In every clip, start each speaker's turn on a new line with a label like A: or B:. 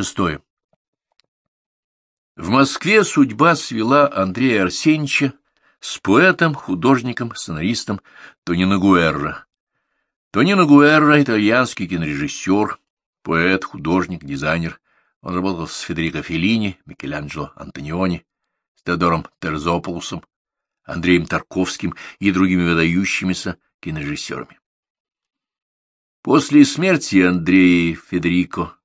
A: Шестое. В Москве судьба свела Андрея Арсеньевича с поэтом, художником, сценаристом Тонино Гуэрро. Тонино Гуэрро — итальянский кинорежиссер, поэт, художник, дизайнер. Он работал с Федерико Феллини, Микеланджело Антониони, с Теодором Терзополусом, Андреем Тарковским и другими выдающимися кинорежиссерами. После смерти Андрея Федерико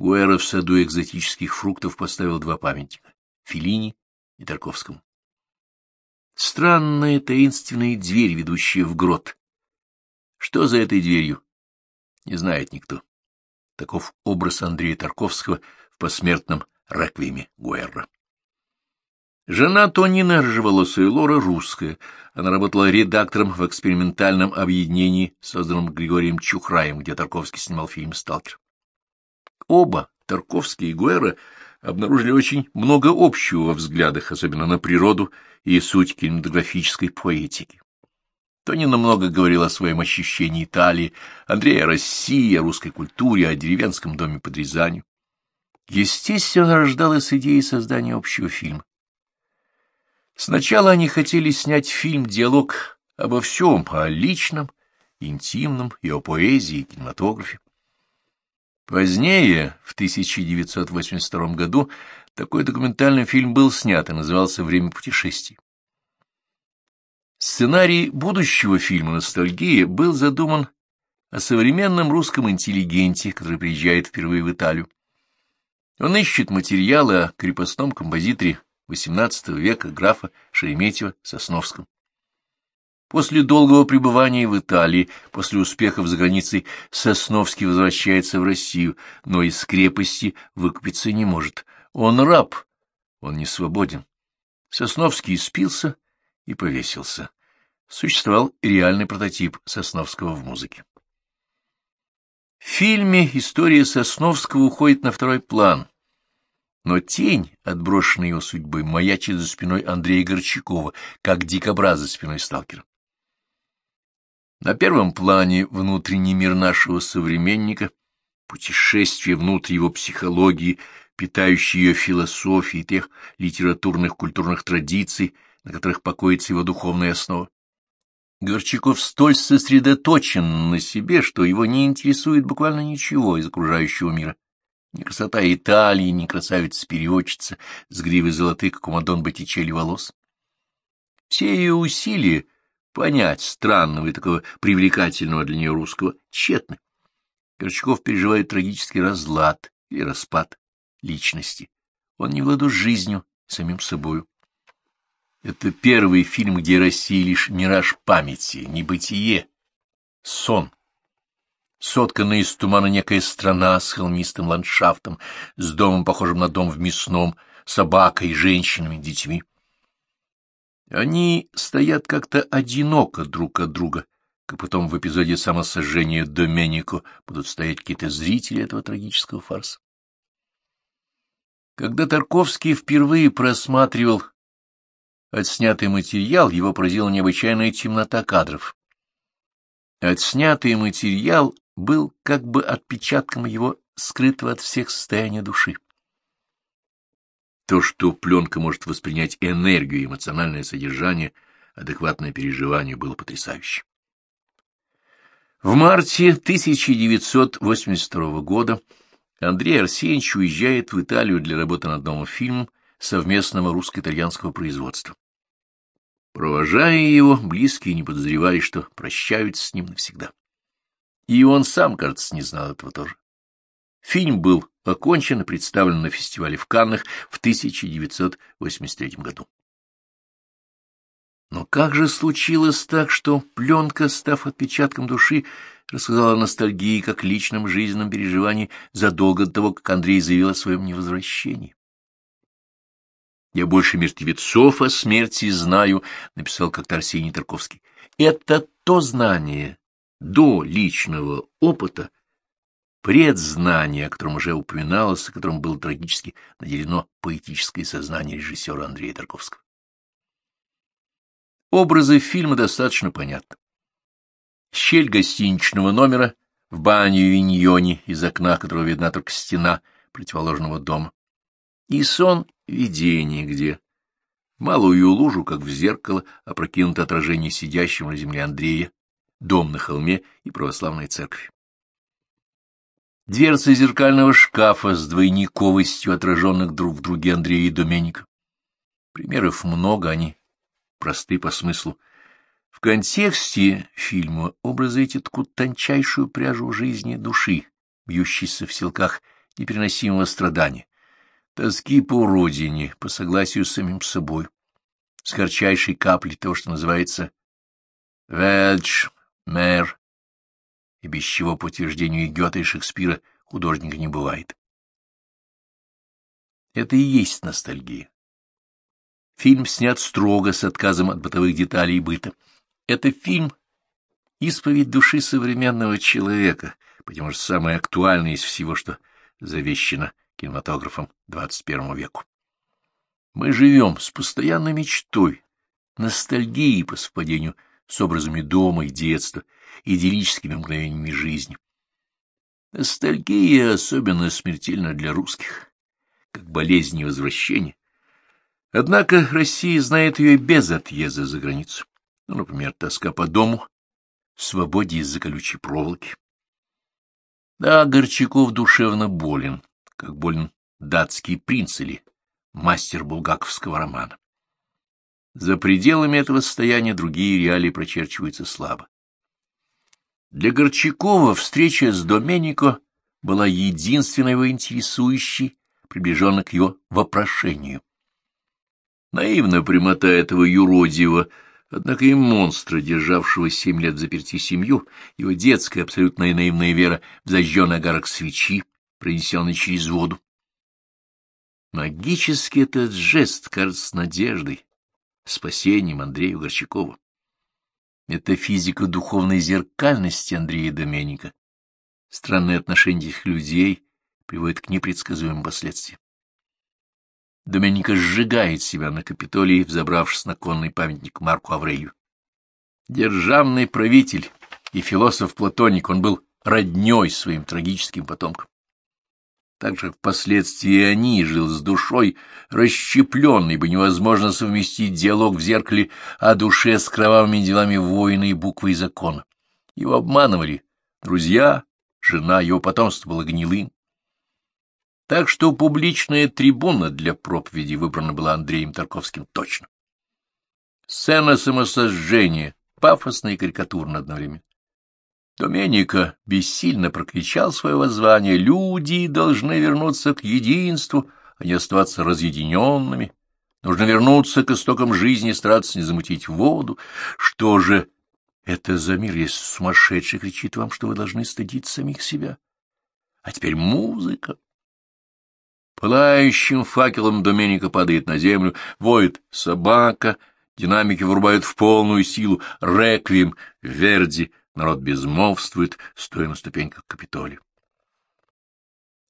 A: Гуэра в саду экзотических фруктов поставил два памятника — Филини и Тарковскому. Странная таинственная дверь, ведущая в грот. Что за этой дверью? Не знает никто. Таков образ Андрея Тарковского в посмертном реквиеме Гуэрра. Жена Тонина, рыжеволосая Лора, русская. Она работала редактором в экспериментальном объединении, созданном Григорием Чухраем, где Тарковский снимал фильм «Сталкер». Оба, Тарковский и Гуэра, обнаружили очень много общего во взглядах, особенно на природу и суть кинематографической поэтики. Тонина много говорил о своем ощущении Италии, Андрей о России, о русской культуре, о деревенском доме под Рязанью. Естественно, рождалась идея создания общего фильма. Сначала они хотели снять фильм-диалог обо всем, о личном, интимном и о поэзии и кинематографе. Позднее, в 1982 году, такой документальный фильм был снят и назывался «Время путешествий». Сценарий будущего фильма «Ностальгия» был задуман о современном русском интеллигенте, который приезжает впервые в Италию. Он ищет материалы о крепостном композиторе XVIII века графа Шереметьева Сосновском. После долгого пребывания в Италии, после успехов за границей, Сосновский возвращается в Россию, но из крепости выкупиться не может. Он раб, он не свободен. Сосновский спился и повесился. Существовал реальный прототип Сосновского в музыке. В фильме история Сосновского уходит на второй план, но тень, отброшенная его судьбой, маячит за спиной Андрея Горчакова, как дикобраз за спиной сталкера. На первом плане внутренний мир нашего современника, путешествие внутрь его психологии, питающий ее философии, тех литературных культурных традиций, на которых покоится его духовная основа. Горчаков столь сосредоточен на себе, что его не интересует буквально ничего из окружающего мира. Ни красота Италии, ни красавица-переводчица с гривой золотых, как у Мадон Боттичелли, волос. Все ее усилия понять странного и такого привлекательного для нее русского тщетны. Горчаков переживает трагический разлад или распад личности. Он не владу жизнью, самим собою. Это первый фильм, где Россия лишь мираж памяти, небытие, сон. Сотканная из тумана некая страна с холмистым ландшафтом, с домом, похожим на дом в мясном, собакой, женщинами, детьми. Они стоят как-то одиноко друг от друга, как потом в эпизоде самосожжения Доменико будут стоять какие-то зрители этого трагического фарса. Когда Тарковский впервые просматривал отснятый материал, его поразила необычайная темнота кадров. Отснятый материал был как бы отпечатком его скрытого от всех состояния души. То, что пленка может воспринять энергию и эмоциональное содержание, адекватное переживанию, было потрясающе. В марте 1982 года Андрей Арсеньевич уезжает в Италию для работы над новым фильмом совместного русско-итальянского производства. Провожая его, близкие не подозревали, что прощаются с ним навсегда. И он сам, кажется, не знал этого тоже. Фильм был окончен и представлен на фестивале в Каннах в 1983 году. Но как же случилось так, что пленка, став отпечатком души, рассказала о ностальгии как личном жизненном переживании задолго до того, как Андрей заявил о своем невозвращении? «Я больше мертвецов о смерти знаю», — написал как-то Арсений Тарковский. «Это то знание до личного опыта, предзнание, о котором уже упоминалось, о котором было трагически наделено поэтическое сознание режиссера Андрея Тарковского. Образы фильма достаточно понятны. Щель гостиничного номера в баню Виньоне, из окна которого видна только стена, противоположного дома. И сон — видение, где малую лужу, как в зеркало, опрокинуто отражение сидящего на земле Андрея, дом на холме и православная церковь. Дверца зеркального шкафа с двойниковостью отраженных друг в друге Андрея и Доменика. Примеров много, они просты по смыслу. В контексте фильма образы эти ткут тончайшую пряжу жизни души, бьющейся в силках непереносимого страдания, тоски по родине, по согласию с самим собой, с горчайшей каплей того, что называется «Ведж», «Мэр», и без чего, по утверждению Гёте и Шекспира, художника не бывает. Это и есть ностальгия. Фильм снят строго, с отказом от бытовых деталей и быта. Это фильм — исповедь души современного человека, потому что самое актуальное из всего, что завещено кинематографом XXI веку. Мы живем с постоянной мечтой, ностальгией по совпадению с образами дома и детства, идиллическими мгновениями жизни. Ностальгия особенно смертельна для русских, как болезнь и возвращение. Однако Россия знает ее без отъезда за границу. Ну, например, тоска по дому, свободе из-за колючей проволоки. Да, Горчаков душевно болен, как болен датский принц или мастер булгаковского романа. За пределами этого состояния другие реалии прочерчиваются слабо. Для Горчакова встреча с Доменико была единственной его интересующей, приближенной к его вопрошению. Наивная прямота этого юродивого, однако и монстра, державшего семь лет заперти семью, его детская, абсолютно наивная вера в зажженный огарок свечи, пронесенный через воду. Магический этот жест кажется надеждой, спасением Андрею Горчакову. Это физика духовной зеркальности Андрея Доменика. Странные отношения этих людей приводят к непредсказуемым последствиям. Доменика сжигает себя на Капитолии, взобравшись на конный памятник Марку Аврелию. Державный правитель и философ-платоник, он был роднёй своим трагическим потомкам. Также впоследствии они жил с душой расщепленной, ибо невозможно совместить диалог в зеркале о душе с кровавыми делами воина и буквой закона. Его обманывали друзья, жена, его потомство было гнилым. Так что публичная трибуна для проповеди выбрана была Андреем Тарковским точно. Сцена самосожжения, пафосная и карикатурно одновременно. Доменика бессильно прокричал свое воззвание «Люди должны вернуться к единству, а не оставаться разъединенными. Нужно вернуться к истокам жизни, стараться не замутить воду. Что же это за мир, если сумасшедший кричит вам, что вы должны стыдить самих себя? А теперь музыка. Пылающим факелом Доменика падает на землю, воет собака, динамики вырубают в полную силу, реквием, верди — Народ безмолвствует, стоя на ступеньках Капитолия.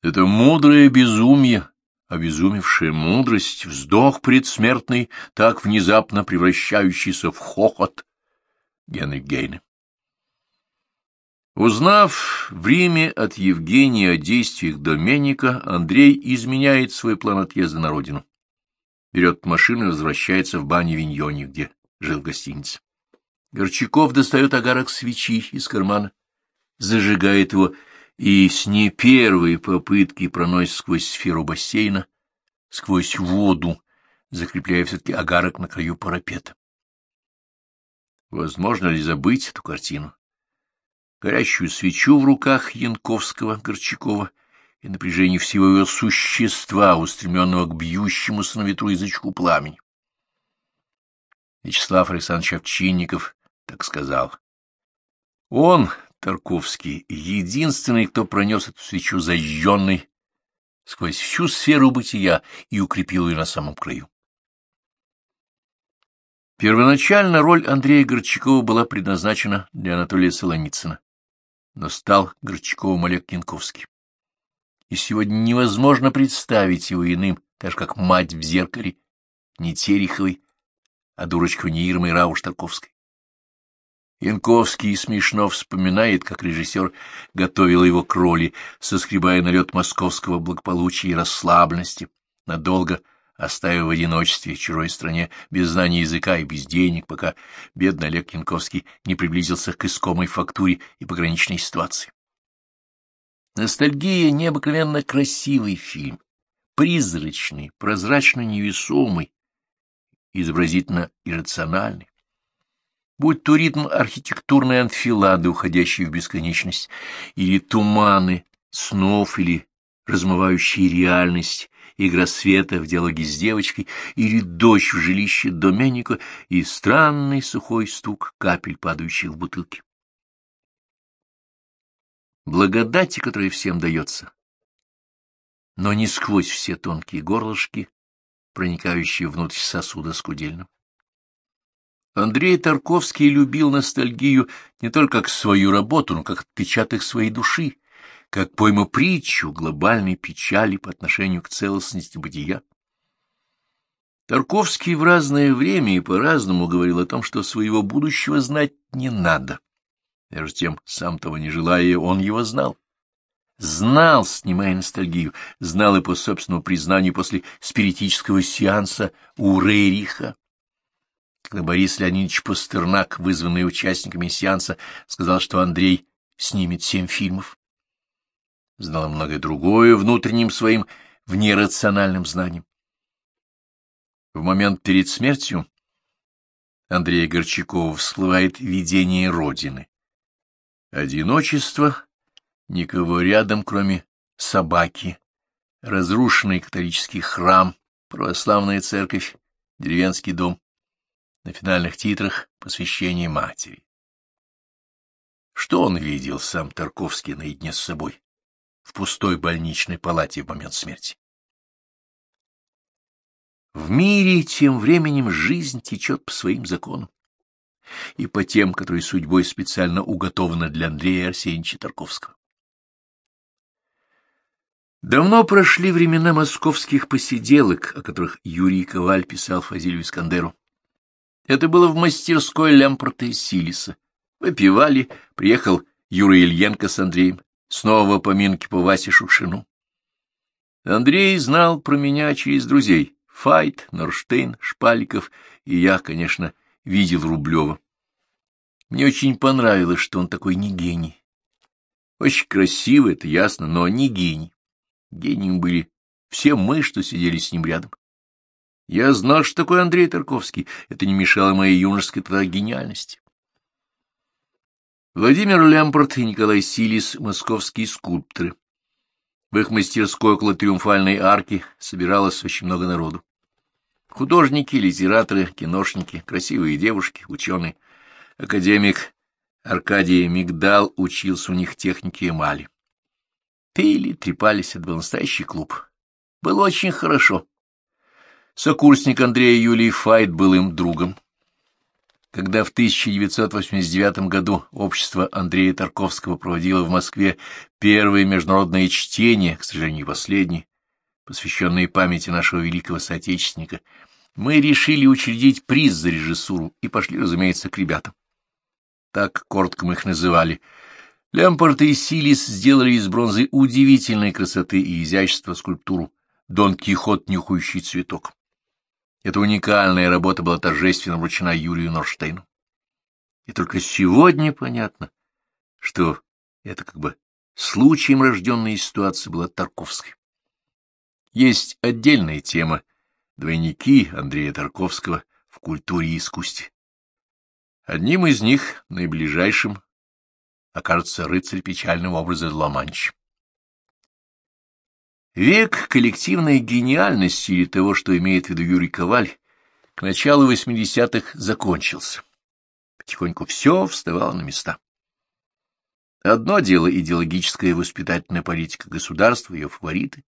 A: Это мудрое безумие, обезумевшая мудрость, вздох предсмертный, так внезапно превращающийся в хохот. Генри Гейне. Узнав в Риме от Евгения о действиях Доменика, Андрей изменяет свой план отъезда на родину. Берет машину и возвращается в баню Виньоне, где жил в гостинице. Горчаков достает огарок свечи из кармана, зажигает его и с не первой попытки проносит сквозь сферу бассейна, сквозь воду, закрепляя все-таки огарок на краю парапета. Возможно ли забыть эту картину? Горящую свечу в руках Янковского, Горчакова и напряжение всего его существа, устремленного к бьющемуся на ветру язычку пламени. Вячеслав Александрович Овчинников так сказал. Он, Тарковский, единственный, кто пронес эту свечу зажженной сквозь всю сферу бытия и укрепил ее на самом краю. Первоначально роль Андрея Горчакова была предназначена для Анатолия Солоницына, но стал Горчаковым Олег Янковский. И сегодня невозможно представить его иным, так же как мать в зеркале, не Тереховой, а дурочка не Ирмой Рауш Тарковской. Янковский смешно вспоминает, как режиссер готовил его к роли, соскребая налет московского благополучия и расслабленности, надолго оставив в одиночестве в чужой стране, без знания языка и без денег, пока бедный Олег Янковский не приблизился к искомой фактуре и пограничной ситуации. Ностальгия — необыкновенно красивый фильм, призрачный, прозрачно-невесомый, изобразительно иррациональный. Будь то ритм архитектурной анфилады, уходящей в бесконечность, или туманы снов, или размывающие реальность, игра света в диалоге с девочкой, или дождь в жилище Доменика и странный сухой стук капель, падающих в бутылки. Благодати, которая всем дается, но не сквозь все тонкие горлышки, проникающие внутрь сосуда скудельного. Андрей Тарковский любил ностальгию не только как свою работу, но как отпечаток своей души, как пойма-притчу глобальной печали по отношению к целостности бытия. Тарковский в разное время и по-разному говорил о том, что своего будущего знать не надо. Между тем, сам того не желая, он его знал. Знал, снимая ностальгию, знал и по собственному признанию после спиритического сеанса у Рейриха, когда Борис Леонидович Пастернак, вызванный участниками сеанса, сказал, что Андрей снимет семь фильмов знала многое другое внутренним своим внерациональным знанием. В момент перед смертью Андрея Горчакова всплывает видение Родины. Одиночество, никого рядом, кроме собаки, разрушенный католический храм, православная церковь, деревенский дом, на финальных титрах посвящение матери. Что он видел сам Тарковский наедине с собой? в пустой больничной палате в момент смерти. В мире тем временем жизнь течет по своим законам и по тем, которые судьбой специально уготованы для Андрея Арсеньевича Тарковского. Давно прошли времена московских посиделок, о которых Юрий Коваль писал Фазилию Искандеру. Это было в мастерской Лямпорта и Силиса. Выпивали, приехал Юра Ильенко с Андреем. Снова поминки по Васе Шукшину. Андрей знал про меня через друзей. Файт, Норштейн, Шпаликов и я, конечно, видел Рублева. Мне очень понравилось, что он такой не гений. Очень красивый, это ясно, но не гений. Гением были все мы, что сидели с ним рядом. Я знал, что такое Андрей Тарковский. Это не мешало моей юношеской тогда гениальности. Владимир Лемпорт и Николай Силис — московские скульпторы. В их мастерской около Триумфальной арки собиралось очень много народу. Художники, литераторы, киношники, красивые девушки, ученые. Академик Аркадий Мигдал учился у них технике эмали. Пили, трепались, это был настоящий клуб. Было очень хорошо. Сокурсник Андрея Юлий Файт был им другом когда в 1989 году общество Андрея Тарковского проводило в Москве первое международное чтение, к сожалению, последнее, посвященное памяти нашего великого соотечественника, мы решили учредить приз за режиссуру и пошли, разумеется, к ребятам. Так коротко мы их называли. Лемпорт и Силис сделали из бронзы удивительной красоты и изящества скульптуру «Дон Кихот, нюхающий цветок». Эта уникальная работа была торжественно вручена Юрию Норштейну. И только сегодня понятно, что это как бы случаем рожденная ситуация была Тарковской. Есть отдельная тема «Двойники» Андрея Тарковского в культуре и искусстве. Одним из них, наиближайшим, окажется рыцарь печального образа Ла-Манч. Век коллективной гениальности или того, что имеет в виду Юрий Коваль, к началу 80-х закончился. Потихоньку все вставало на места. Одно дело идеологическая и воспитательная политика государства, ее фавориты.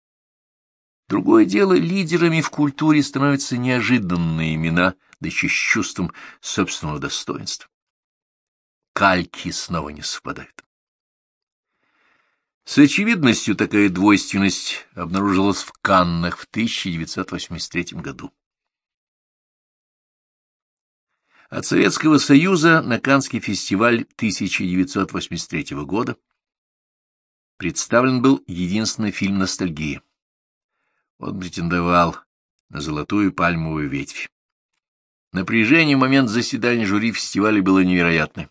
A: Другое дело, лидерами в культуре становятся неожиданные имена, да еще с чувством собственного достоинства. Кальки снова не совпадают. С очевидностью такая двойственность обнаружилась в Каннах в 1983 году. От Советского Союза на Каннский фестиваль 1983 года представлен был единственный фильм «Ностальгия». Он претендовал на золотую пальмовую ветвь. Напряжение в момент заседания жюри фестиваля было невероятное.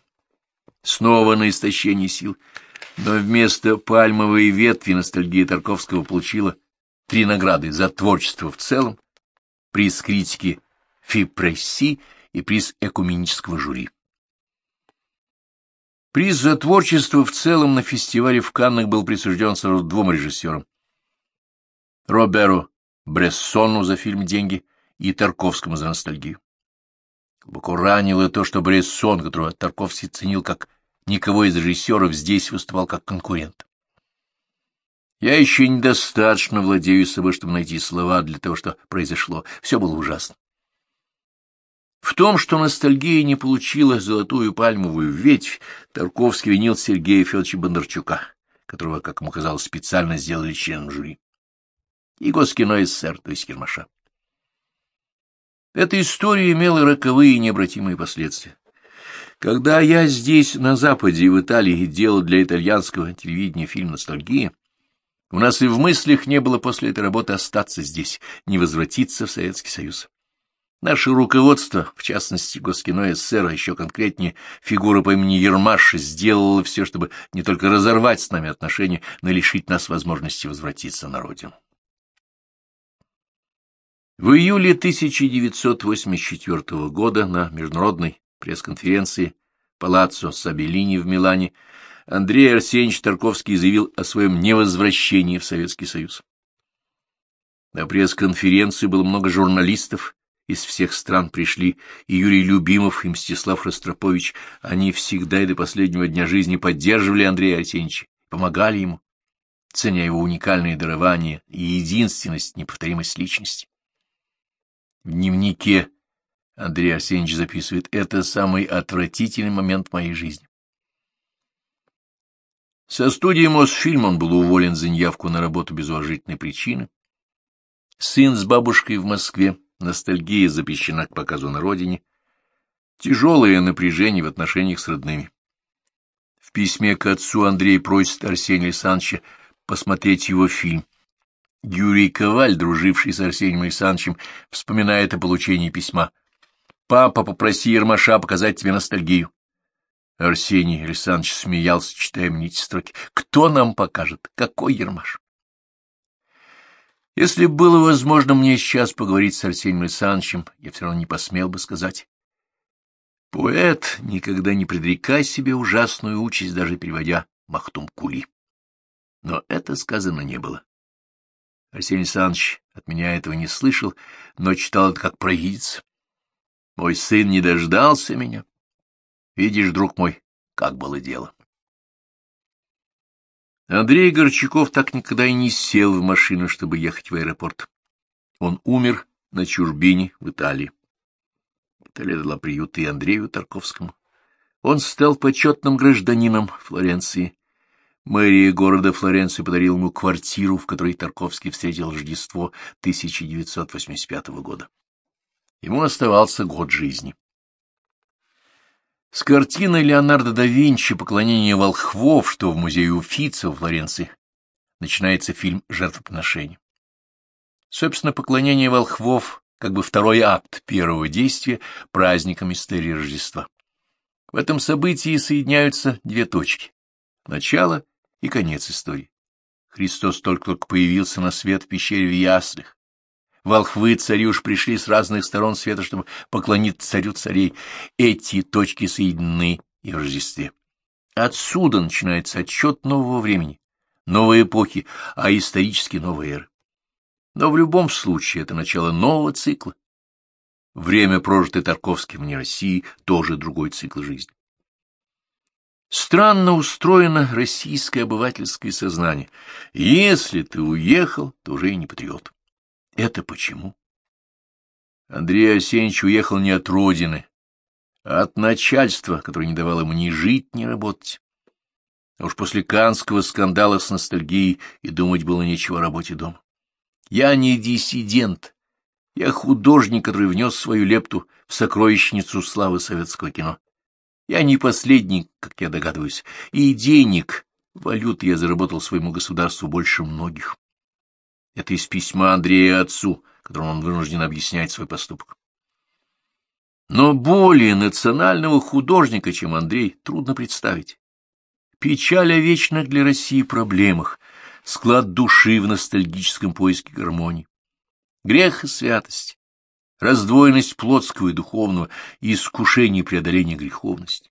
A: Снова на истощение сил. Но вместо пальмовой ветви ностальгия Тарковского получила три награды за творчество в целом, приз критики Фипресси и приз экуменического жюри. Приз за творчество в целом на фестивале в Каннах был присужден сразу двум режиссерам. Роберу Брессону за фильм «Деньги» и Тарковскому за ностальгию. Глубоко ранило то, что Брессон, которого Тарковский ценил как никого из режиссеров, здесь выступал как конкурент. Я еще недостаточно владею собой, чтобы найти слова для того, что произошло. Все было ужасно. В том, что ностальгия не получила золотую пальмовую ветвь, Тарковский винил Сергея Федоровича Бондарчука, которого, как ему казалось, специально сделали членом жюри, и Госкино СССР, то есть Ермаша. Эта история имела роковые и необратимые последствия. Когда я здесь, на Западе, в Италии, делал для итальянского телевидения фильм «Ностальгия», у нас и в мыслях не было после этой работы остаться здесь, не возвратиться в Советский Союз. Наше руководство, в частности Госкино СССР, а еще конкретнее фигура по имени Ермаш, сделала все, чтобы не только разорвать с нами отношения, но и лишить нас возможности возвратиться на родину. В июле 1984 года на международной пресс-конференции Палаццо Сабеллини в Милане Андрей Арсеньевич Тарковский заявил о своем невозвращении в Советский Союз. На пресс-конференции было много журналистов, из всех стран пришли и Юрий Любимов, и Мстислав Ростропович. Они всегда и до последнего дня жизни поддерживали Андрея Арсеньевича, помогали ему, ценя его уникальные дарования и единственность, неповторимость личности. В дневнике Андрей Арсеньевич записывает «Это самый отвратительный момент моей жизни». Со студии Мосфильм он был уволен за неявку на работу без уважительной причины. Сын с бабушкой в Москве, ностальгия запрещена к показу на родине, тяжелое напряжение в отношениях с родными. В письме к отцу Андрей просит Арсения Александровича посмотреть его фильм. Юрий Коваль, друживший с Арсением Александровичем, вспоминает о получении письма. «Папа, попроси Ермаша показать тебе ностальгию». Арсений Александрович смеялся, читая мне эти строки. «Кто нам покажет? Какой Ермаш?» Если было возможно мне сейчас поговорить с Арсением Александровичем, я все равно не посмел бы сказать. Поэт, никогда не предрекай себе ужасную участь, даже переводя Махтум Кули. Но это сказано не было. Арсений Александрович от меня этого не слышал, но читал это как провидец. Мой сын не дождался меня. Видишь, друг мой, как было дело. Андрей Горчаков так никогда и не сел в машину, чтобы ехать в аэропорт. Он умер на чужбине в Италии. Италия дала приют и Андрею Тарковскому. Он стал почетным гражданином Флоренции. Мэрия города Флоренции подарила ему квартиру, в которой Тарковский встретил Рождество 1985 года. Ему оставался год жизни. С картины Леонардо да Винчи «Поклонение волхвов», что в музее Уфица в Флоренции, начинается фильм «Жертвоприношение». Собственно, «Поклонение волхвов» как бы второй акт первого действия праздника мистерии Рождества. В этом событии соединяются две точки — начало и конец истории. Христос только-только появился на свет в пещере в Яслях, Волхвы цари уж пришли с разных сторон света, чтобы поклониться царю царей. Эти точки соединены и в Рождестве. Отсюда начинается отчет нового времени, новой эпохи, а исторически новой эры. Но в любом случае это начало нового цикла. Время, прожитое Тарковским вне России, тоже другой цикл жизни. Странно устроено российское обывательское сознание. Если ты уехал, то уже и не патриот. Это почему? Андрей Осенич уехал не от родины, а от начальства, которое не давало ему ни жить, ни работать. А уж после канского скандала с ностальгией и думать было нечего о работе дома. Я не диссидент, я художник, который внес свою лепту в сокровищницу славы советского кино. Я не последний, как я догадываюсь, и денег, валют я заработал своему государству больше многих. Это из письма Андрея отцу, которым он вынужден объяснять свой поступок. Но более национального художника, чем Андрей, трудно представить. Печаль о вечных для России проблемах, склад души в ностальгическом поиске гармонии, грех и святость, раздвоенность плотского и духовного и искушение преодоления греховности.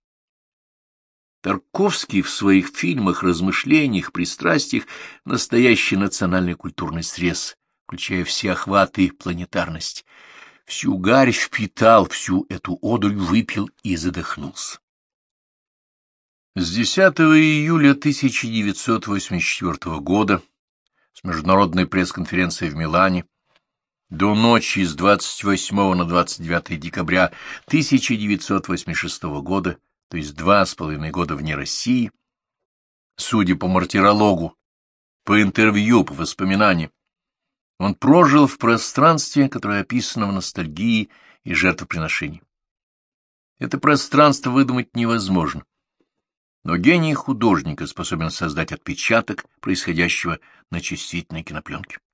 A: Тарковский в своих фильмах, размышлениях, пристрастиях настоящий национальный культурный срез, включая все охваты и планетарность. Всю гарь впитал, всю эту одурь выпил и задохнулся. С 10 июля 1984 года с международной пресс-конференцией в Милане до ночи с 28 на 29 декабря 1986 года, то есть два с половиной года вне России, судя по мартирологу, по интервью, по воспоминаниям, он прожил в пространстве, которое описано в ностальгии и жертвоприношении. Это пространство выдумать невозможно но гений художника способен создать отпечаток происходящего на чувствительной кинопленке.